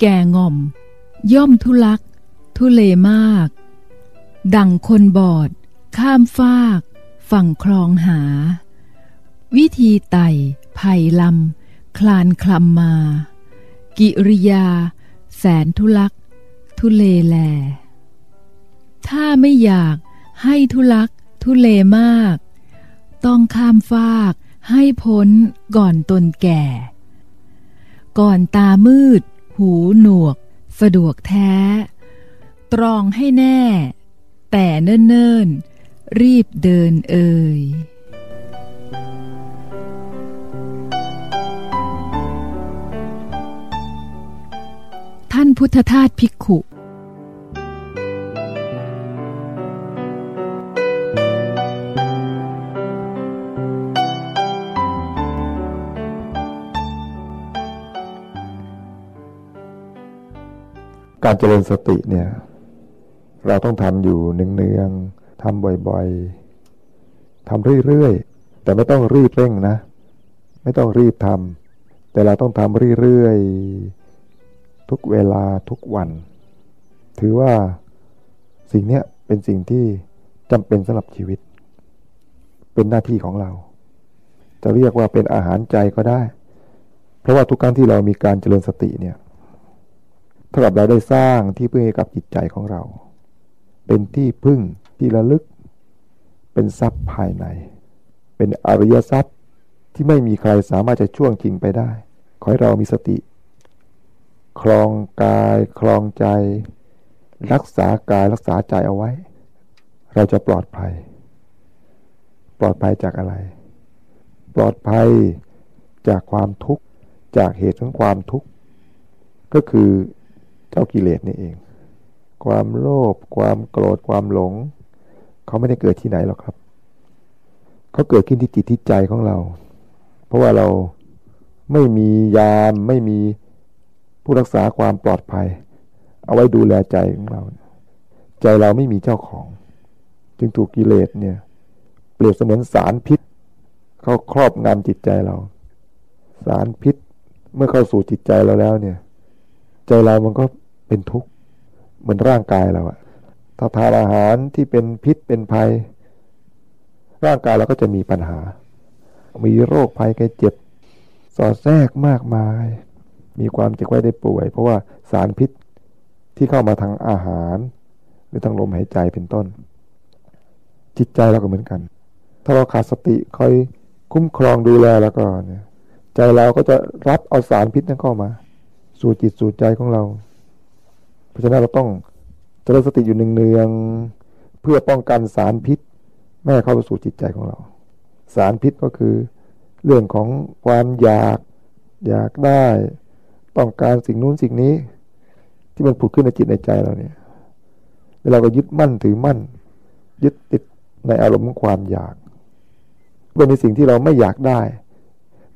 แก่ง่อม ย่อมทุลัก ทุเลมาก ดังคนบอด ข้ามฟาก ฝั่งคลองหา วิธีไต่ไผ่ลำ คลานคลำมา กิริยา แสนทุลัก ทุเลแล ถ้าไม่อยากให้ทุลัก ทุเลมาก ต้องข้ามฟากให้พ้นก่อนตนแก่ ก่อนตามืด หูหนวก สะดวกแท้ ตรองให้แน่ แต่เนิ่นๆ รีบเดินเอ่ยท่านพุทธทาสภิกขุ การเจริญสติเนี่ย เราต้องทำอยู่เนืองๆทำบ่อยๆทำเรื่อยๆ แต่ไม่ต้องรีบเร่งนะ ไม่ต้องรีบทำแต่เราต้องทำเรื่อยๆ ทุกเวลาทุกวัน ถือว่าสิ่งนี้เป็นสิ่งที่จำเป็นสำหรับชีวิต เป็นหน้าที่ของเรา จะเรียกว่าเป็นอาหารใจก็ได้ เพราะว่าทุกครั้งที่เรามีการเจริญสติเนี่ย เท่ากับเราได้สร้างที่พึ่งให้กับจิตใจของเรา เป็นที่พึ่งที่ระลึก เป็นทรัพย์ภายใน เป็นอริยทรัพย์ที่ไม่มีใครสามารถจะช่วงชิงไปได้ ขอให้เรามีสติ คลองกายคลองใจ รักษากายรักษาใจเอาไว้ เราจะปลอดภัย ปลอดภัยจากอะไร ปลอดภัยจากความทุกข์ จากเหตุของความทุกข์ ก็คือ เจ้ากิเลสนี่เอง ความโลภความโกรธความหลง เขาไม่ได้เกิดที่ไหนหรอกครับ เขาเกิดขึ้นที่จิตที่ใจของเรา เพราะว่าเราไม่มียามไม่มีผู้รักษาความปลอดภัย เอาไว้ดูแลใจของเรา ใจเราไม่มีเจ้าของ จึงถูกกิเลสเนี่ยเปรียบเสมือนสารพิษ เขาครอบงำจิตใจเรา สารพิษเมื่อเข้าสู่จิตใจเราแล้วเนี่ย ใจเรามันก็ เป็นทุกข์เหมือนร่างกายเราอะถ้าทานอาหารที่เป็นพิษเป็นภัย ร่างกายเราก็จะมีปัญหา มีโรคภัยแก่เจ็บ สอดแทรกมากมาย มีความเจ็บไว้ได้ป่วย เพราะว่าสารพิษที่เข้ามาทางอาหาร หรือทางลมหายใจเป็นต้น จิตใจเราก็เหมือนกัน ถ้าเราขาดสติคอยคุ้มครองดูแลแล้วก็เนี่ย ใจเราก็จะรับเอาสารพิษนั้นเข้ามา สู่จิตสู่ใจของเรา เพราะฉะนั้นเราต้องเจริญสติอยู่เนืองๆเพื่อป้องกันสารพิษไม่ให้เข้าไปสู่จิตใจของเรา สารพิษก็คือ เรื่องของความอยากอยากได้ ต้องการสิ่งนู้นสิ่งนี้ ที่มันผุดขึ้นในจิตในใจเราเนี่ยแล้วเราก็ยึดมั่นถือมั่น ยึดติดในอารมณ์ของความอยากเป็นในสิ่งที่เราไม่อยากได้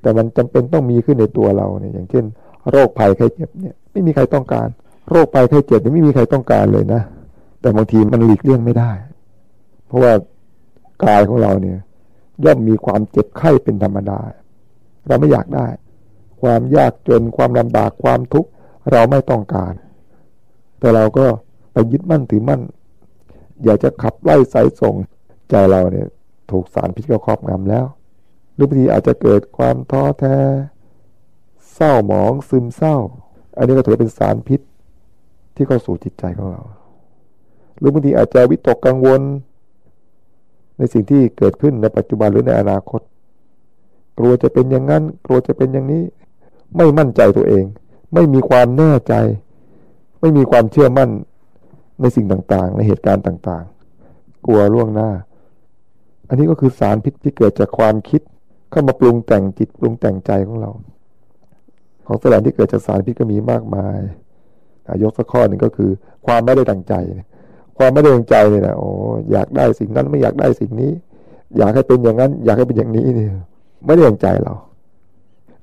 แต่มันจำเป็นต้องมีขึ้นในตัวเราเนี่ยอย่างเช่น โรคภัยไข้เจ็บเนี่ยไม่มีใครต้องการ โรคภัยไข้เจ็บนี่ไม่มีใครต้องการเลยนะ แต่บางทีมันหลีกเลี่ยงไม่ได้ เพราะว่ากายของเราเนี่ย ย่อมมีความเจ็บไข้เป็นธรรมดา เราไม่อยากได้ ความยากจนความลำบากความทุกข์เราไม่ต้องการ แต่เราก็ไปยึดมั่นถือมั่น อยากจะขับไล่สายส่งใจเราเนี่ย ถูกสารพิษก็ครอบงำแล้วหรือบางทีอาจจะเกิดความท้อแท้ เศร้าหมองซึมเศร้า อันนี้ก็ถือเป็นสารพิษ ที่เข้าสู่จิตใจของเรา หรือบางทีอาจจะวิตกกังวล ในสิ่งที่เกิดขึ้นในปัจจุบันหรือในอนาคต กลัวจะเป็นอย่างนั้น กลัวจะเป็นอย่างนี้ ไม่มั่นใจตัวเอง ไม่มีความแน่ใจ ไม่มีความเชื่อมั่นในสิ่งต่างๆ ในเหตุการณ์ต่างๆ กลัวล่วงหน้า อันนี้ก็คือสารพิษที่เกิดจากความคิด เข้ามาปรุงแต่งจิตปรุงแต่งใจของเรา ของแสลงที่เกิดจากสารพิษก็มีมากมาย ยกสักข้อหนึ่งก็คือ ความไม่ได้ดังใจ ความไม่ได้ดังใจเนี่ยนะโอ้อยากได้สิ่งนั้นไม่อยากได้สิ่งนี้ อยากให้เป็นอย่างนั้น อยากให้เป็นอย่างนี้เนี่ยไม่ได้ดังใจเรา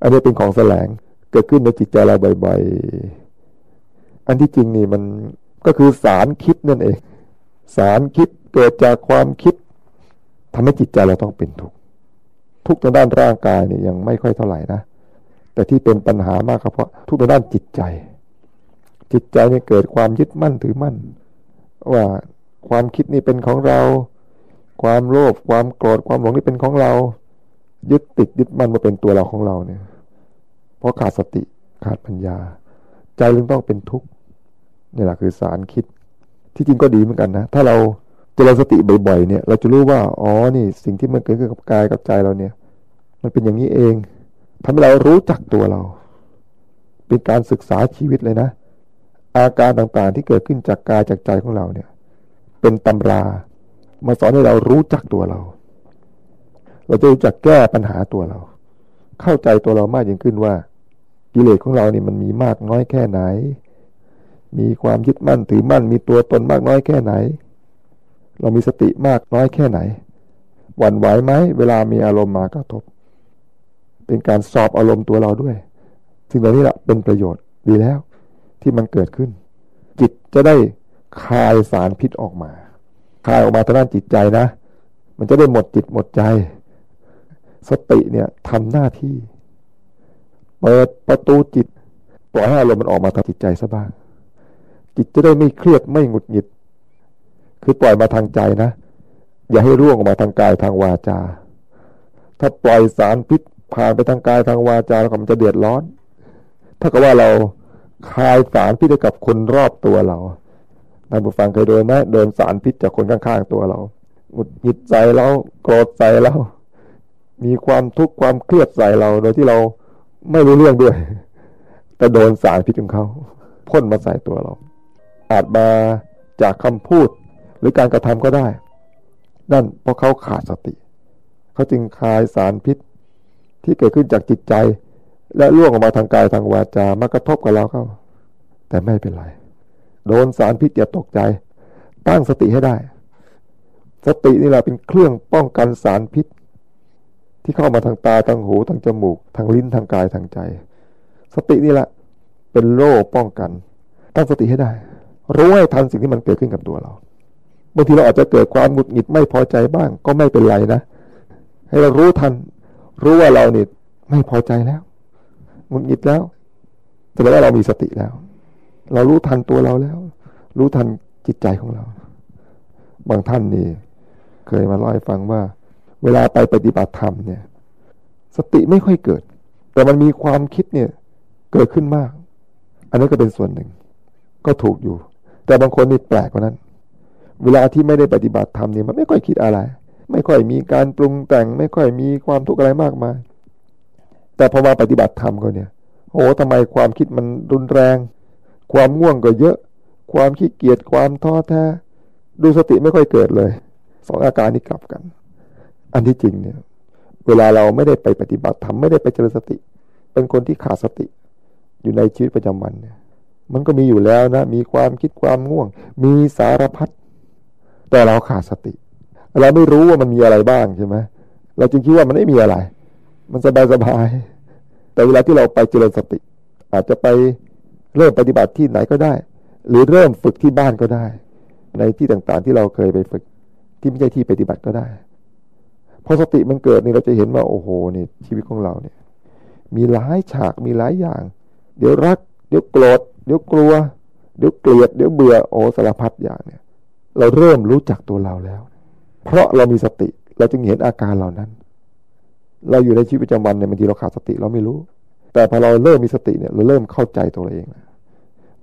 อันนี้เป็นของแสลงเกิดขึ้นในจิตใจเราบ่อยๆอันที่จริงนี่มันก็คือสารคิดนั่นเอง สารคิดเกิดจากความคิดทำให้จิตใจเราต้องเป็นทุกข์ทุกข์ทางด้านร่างกายเนี่ยยังไม่ค่อยเท่าไหร่นะแต่ที่เป็นปัญหามากก็เพราะทุกข์ทางด้านจิตใจ จิตใจเนี่ยเกิดความยึดมั่นถือมั่น ว่าความคิดนี่เป็นของเรา ความโลภความโกรธความหลงนี่เป็นของเรา ยึดติดยึดมั่นมาเป็นตัวเราของเราเนี่ย เพราะขาดสติขาดปัญญา ใจจึงต้องเป็นทุกข์นี่แหละคือสารคิดที่จริงก็ดีเหมือนกันนะ ถ้าเราเจริญสติบ่อยๆเนี่ย เราจะรู้ว่าอ๋อนี่สิ่งที่มันเกิดขึ้นกับกายกับใจเราเนี่ย มันเป็นอย่างนี้เองทำให้เรารู้จักตัวเรา เป็นการศึกษาชีวิตเลยนะ อาการต่างๆ ที่เกิดขึ้นจากกายจากใจของเราเนี่ย เป็นตำรา มาสอนให้เรารู้จักตัวเรา เราจะรู้จักแก้ปัญหาตัวเรา เข้าใจตัวเรามากยิ่งขึ้นว่า กิเลสของเราเนี่ยมันมีมากน้อยแค่ไหน มีความยึดมั่นถือมั่น มีตัวตนมากน้อยแค่ไหน เรามีสติมากน้อยแค่ไหน หวั่นไหวไหมเวลามีอารมณ์มากระทบ เป็นการสอบอารมณ์ตัวเราด้วย สิ่งเหล่านี้แหละเป็นประโยชน์ดีแล้ว ที่มันเกิดขึ้น จิตจะได้คายสารพิษออกมา คายออกมาทางด้านจิตใจนะ มันจะได้หมดจิตหมดใจ สติเนี่ยทำหน้าที่ เปิดประตูจิต ปล่อยให้อารมณ์มันออกมาทางจิตใจซะบ้าง จิตจะได้ไม่เครียดไม่หงุดหงิด คือปล่อยมาทางใจนะ อย่าให้ร่วงออกมาทางกายทางวาจา ถ้าปล่อยสารพิษผ่านไปทางกายทางวาจาแล้วมันจะเดือดร้อน ถ้ากับว่าเรา คายสารพิษให้กับคนรอบตัวเราท่านผู้ฟังเคยโดนไหมโดนสารพิษจากคนข้างๆตัวเราหงุดหงิดใส่เราโกรธใส่เรามีความทุกข์ความเครียดใส่เรา โดยที่เราไม่รู้เรื่องด้วย แต่โดนสารพิษของเขาพ่นมาใส่ตัวเรา อาจมาจากคำพูดหรือการกระทำก็ได้ นั่นเพราะเขาขาดสติ เขาจึงคายสารพิษที่เกิดขึ้นจากจิตใจ และล่วงออกมาทางกายทางวาจามากระทบกับเราเข้า แต่ไม่เป็นไร โดนสารพิษอย่าตกใจ ตั้งสติให้ได้ สตินี่แหละเป็นเครื่องป้องกันสารพิษ ที่เข้ามาทางตาทางหูทางจมูก ทางลิ้นทางกายทางใจ สตินี่แหละเป็นโล่ป้องกัน ตั้งสติให้ได้ รู้ให้ทันสิ่งที่มันเกิดขึ้นกับตัวเราบางทีเราอาจจะเกิดความหงุดหงิดไม่พอใจบ้าง ก็ไม่เป็นไรนะ ให้เรารู้ทัน รู้ว่าเราเนี่ยไม่พอใจแล้ว งุดหงิดแล้วแสดงว่าเรามีสติแล้ว เรารู้ทันตัวเราแล้ว รู้ทันจิตใจของเรา บางท่านนี่ เคยมาเล่าให้ฟังว่า เวลาไปปฏิบัติธรรมเนี่ย สติไม่ค่อยเกิด แต่มันมีความคิดเนี่ย เกิดขึ้นมาก อันนี้ก็เป็นส่วนหนึ่ง ก็ถูกอยู่ แต่บางคนนี่แปลกกว่านั้น เวลาที่ไม่ได้ปฏิบัติธรรมเนี่ยมันไม่ค่อยคิดอะไร ไม่ค่อยมีการปรุงแต่ง ไม่ค่อยมีความทุกข์อะไรมากมาย แต่พอมาปฏิบัติธรรมก็เนี่ยโอ้ทำไมความคิดมันรุนแรง ความง่วงก็เยอะ ความขี้เกียจความท้อแท้ ดูสติไม่ค่อยเกิดเลยสองอาการนี้กลับกัน อันที่จริงเนี่ย เวลาเราไม่ได้ไปปฏิบัติธรรมไม่ได้ไปเจริญสติ เป็นคนที่ขาดสติ อยู่ในชีวิตประจำวันเนี่ยมันก็มีอยู่แล้วนะ มีความคิดความง่วง มีสารพัดแต่เราขาดสติ เราไม่รู้ว่ามันมีอะไรบ้างใช่ไหมเราจึงคิดว่ามันไม่มีอะไร มันสบายสบาย แต่เวลาที่เราไปเจริญสติ อาจจะไปเริ่มปฏิบัติที่ไหนก็ได้ หรือเริ่มฝึกที่บ้านก็ได้ ในที่ต่างๆที่เราเคยไปฝึกที่ไม่ใช่ที่ปฏิบัติก็ได้พอสติมันเกิดนี่เราจะเห็นว่าโอ้โหนี่ชีวิตของเราเนี่ย มีหลายฉากมีหลายอย่าง เดี๋ยวรัก เดี๋ยวโกรธเดี๋ยวกลัว เดี๋ยวเกลียดเดี๋ยวเบื่อโอ้สารพัดอย่างเนี่ย เราเริ่มรู้จักตัวเราแล้ว เพราะเรามีสติเราจึงเห็นอาการเหล่านั้น เราอยู่ในชีวิตประจำวันเนี่ยบางทีเราขาดสติเราไม่รู้ แต่พอเราเริ่มมีสติเนี่ยเราเริ่มเข้าใจตัวเราเอง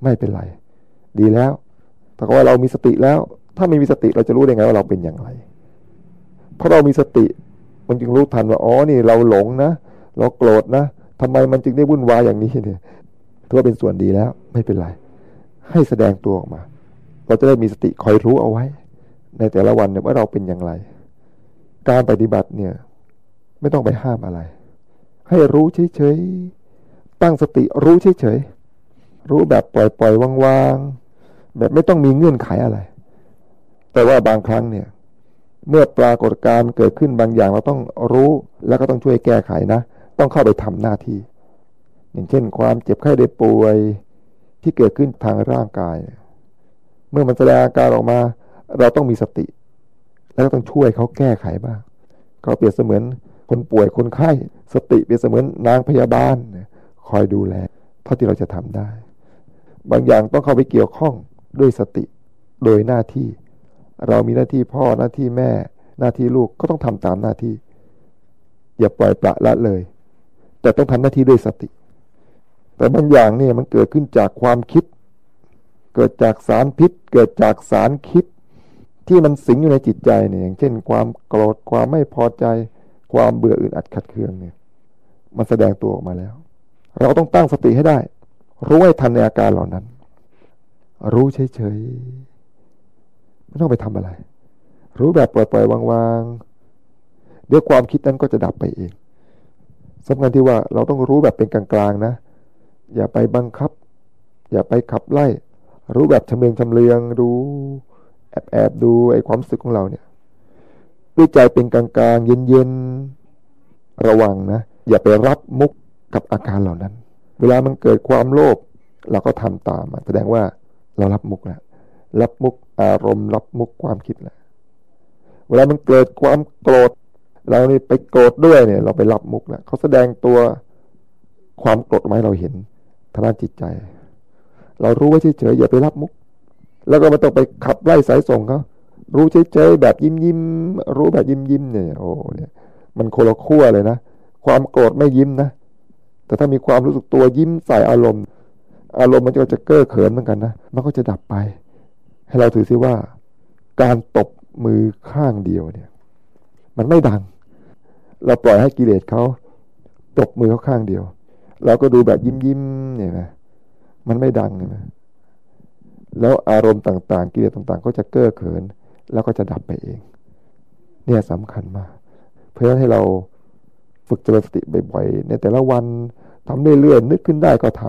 ไม่เป็นไร ดีแล้วแต่ว่าเรามีสติแล้ว ถ้าไม่มีสติเราจะรู้ได้ไงว่าเราเป็นอย่างไร เพราะเรามีสติ มันจึงรู้ทันว่าอ๋อนี่เราหลงนะเราโกรธนะทำไมมันจึงได้วุ่นวายอย่างนี้เนี่ยถือว่าเป็นส่วนดีแล้ว ไม่เป็นไร ให้แสดงตัวออกมา เราจะได้มีสติคอยรู้เอาไว้ ในแต่ละวันเนี่ยว่าเราเป็นอย่างไร การปฏิบัติเนี่ย ไม่ต้องไปห้ามอะไร ให้รู้เฉยๆตั้งสติรู้เฉยๆรู้แบบปล่อยๆวางๆแบบไม่ต้องมีเงื่อนไขอะไร แต่ว่าบางครั้งเนี่ย เมื่อปรากฏการเกิดขึ้นบางอย่างเราต้องรู้แล้วก็ต้องช่วยแก้ไขนะ ต้องเข้าไปทำหน้าที่ อย่างเช่น ความเจ็บไข้ได้ป่วยที่เกิดขึ้นทางร่างกาย เมื่อมันแสดงอาการออกมา เราต้องมีสติ แล้วต้องช่วยเขาแก้ไขบ้างก็เปรียบเสมือน คนป่วยคนไข้สติเปรียบเสมือนนางพยาบาลคอยดูแลเท่าที่เราจะทำได้ บางอย่างต้องเข้าไปเกี่ยวข้องด้วยสติโดยหน้าที่ เรามีหน้าที่พ่อหน้าที่แม่ หน้าที่ลูกก็ต้องทำตามหน้าที่ อย่าปล่อยปละละเลย แต่ต้องทำหน้าที่ด้วยสติ แต่บางอย่างเนี่ยมันเกิดขึ้นจากความคิด เกิดจากสารพิษ เกิดจากสารคิดที่มันสิงอยู่ในจิตใจเนี่ยอย่างเช่น ความโกรธความไม่พอใจ ความเบื่ออึดอัดขัดเคืองเนี่ย มันแสดงตัวออกมาแล้ว เราต้องตั้งสติให้ได้ รู้ให้ทันในอาการเหล่านั้น รู้เฉยๆไม่ต้องไปทำอะไร รู้แบบปล่อยๆวางๆเดี๋ยวความคิดนั้นก็จะดับไปเองสำคัญที่ว่าเราต้องรู้แบบเป็นกลางๆนะ อย่าไปบังคับ อย่าไปขับไล่ รู้แบบชำเลืองชำเลืองดู แอบแอบดูไอ้ความรู้สึกของเราเนี่ย ด้วยใจเป็นกลางๆ เย็นๆ ระวังนะ อย่าไปรับมุกกับอาการเหล่านั้น เวลามันเกิดความโลภเราก็ทำตามแสดงว่าเรารับมุกแล้วรับมุกอารมณ์ รับมุกความคิดแล้วเวลามันเกิดความโกรธ เรานี่ไปโกรธด้วยเนี่ย เราไปรับมุกแล้วเขาแสดงตัวความโกรธมาให้เราเห็นทางด้านจิตใจ เรารู้ว่าเฉยๆอย่าไปรับมุก แล้วก็ไม่ต้องไปขับไล่สายส่งเขา รู้เฉยๆแบบยิ้มยิ้มรู้แบบยิ้มยิ้มเนี่ยโอ้เนี่ยมันโคละขั้วเลยนะ ความโกรธไม่ยิ้มนะ แต่ถ้ามีความรู้สึกตัวยิ้มใส่อารมณ์ อารมณ์มันก็จะเก้อเขินเหมือนกันนะมันก็จะดับไป ให้เราถือซิว่า การตบมือข้างเดียวเนี่ย มันไม่ดัง เราปล่อยให้กิเลสเขาตบมือเขาข้างเดียว เราก็ดูแบบยิ้มยิ้มเนี่ยนะมันไม่ดังนะแล้วอารมณ์ต่าง ๆ กิเลสต่าง ๆ ก็จะเก้อเขิน แล้วก็จะดับไปเอง เนี่ยสำคัญมาก เพราะฉะนั้นให้เราฝึกเจริญสติบ่อยๆในแต่ละวันทำเรื่อยๆนึกขึ้นได้ก็ท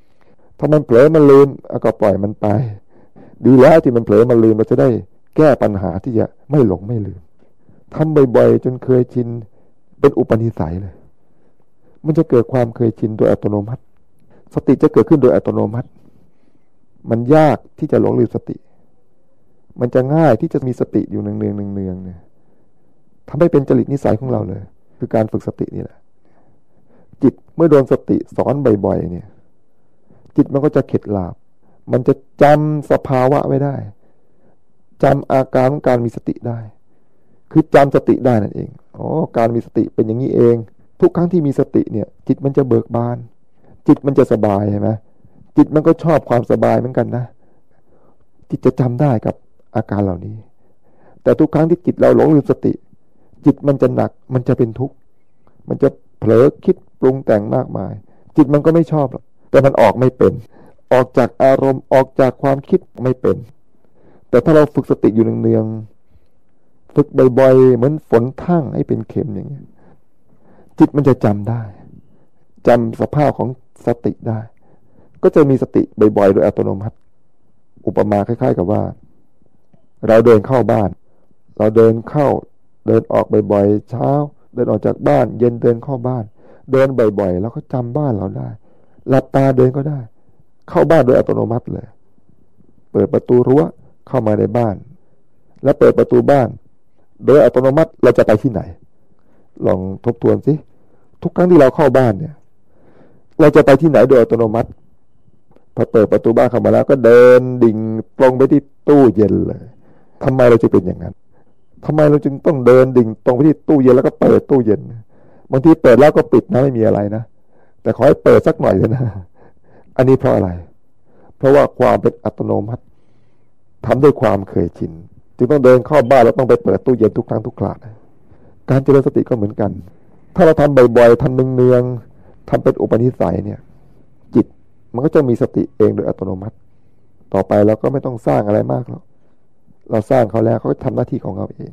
ำถ้ามันเผลอมันลืมก็ปล่อยมันไป ดีแล้วที่มันเผลอมันลืมเราจะได้แก้ปัญหาที่จะไม่หลงไม่ลืมทำบ่อยๆ จนเคยชินเป็นอุปนิสัยเลย มันจะเกิดความเคยชินโดยอัตโนมัติ สติจะเกิดขึ้นโดยอัตโนมัติ มันยากที่จะหลงลืมสติ มันจะง่ายที่จะมีสติอยู่เนืองๆเนืองๆเนี่ยทำให้เป็นจริตนิสัยของเราเลย คือการฝึกสตินี่แหละ จิตเมื่อโดนสติสอนบ่อยๆเนี่ย จิตมันก็จะเข็ดหลาบ มันจะจำสภาวะไว้ได้จำอาการของการมีสติได้ คือจำสติได้นั่นเองอ๋อการมีสติเป็นอย่างนี้เอง ทุกครั้งที่มีสติเนี่ย จิตมันจะเบิกบาน จิตมันจะสบายใช่ไหมจิตมันก็ชอบความสบายเหมือนกันนะจิตจะจำได้กับ อาการเหล่านี้ แต่ทุกครั้งที่จิตเราหลงลืมสติ จิตมันจะหนักมันจะเป็นทุกข์มันจะเผลอคิดปรุงแต่งมากมาย จิตมันก็ไม่ชอบหรอกแต่มันออกไม่เป็น ออกจากอารมณ์ออกจากความคิดไม่เป็น แต่ถ้าเราฝึกสติอยู่เนืองๆฝึกบ่อยๆเหมือนฝนทั่งให้เป็นเข็มอย่างเงี้ยจิตมันจะจำได้จำสภาพของสติได้ ก็จะมีสติบ่อยๆ โดยอัตโนมัติ อุปมาคล้าย ๆ กับว่า เราเดินเข้าบ้าน เราเดินเข้าเดินออกบ่อยๆเช้า เดินออกจากบ้าน เย็นเดินเข้าบ้าน เดินบ่อยๆแล้วก็จำบ้านเราได้ หลับตาเดินก็ได้ เข้าบ้านโดยอัตโนมัติเลย เปิดประตูรั้วเข้ามาในบ้าน แล้วเปิดประตูบ้าน โดยอัตโนมัติเราจะไปที่ไหน ลองทบทวนสิทุกครั้งที่เราเข้าบ้านเนี่ย เราจะไปที่ไหนโดยอัตโนมัติพอเปิดประตูบ้านเข้ามาแล้วก็เดินดิ่งตรงไปที่ตู้เย็นเลย ทำไมเราจะเป็นอย่างนั้นทำไมเราจึงต้องเดินดิ่งตรงไปที่ตู้เย็นแล้วก็เปิดตู้เย็นบางทีเปิดแล้วก็ปิดนะไม่มีอะไรนะแต่ขอให้เปิดสักหน่อยเถอะนะ อันนี้เพราะอะไร เพราะว่าความเป็นอัตโนมัติทำด้วยความเคยชินจึงต้องเดินเข้าบ้านแล้วต้องไปเปิดตู้เย็นทุกครั้งทุกคราการเจริญสติก็เหมือนกัน ถ้าเราทำบ่อยๆทำเนืองๆทำเป็นอุปนิสัยเนี่ย จิตมันก็จะมีสติเองโดยอัตโนมัติ ต่อไปเราก็ไม่ต้องสร้างอะไรมากหรอก เราสร้างเขาแล้วเขาก็ทำหน้าที่ของเขาเอง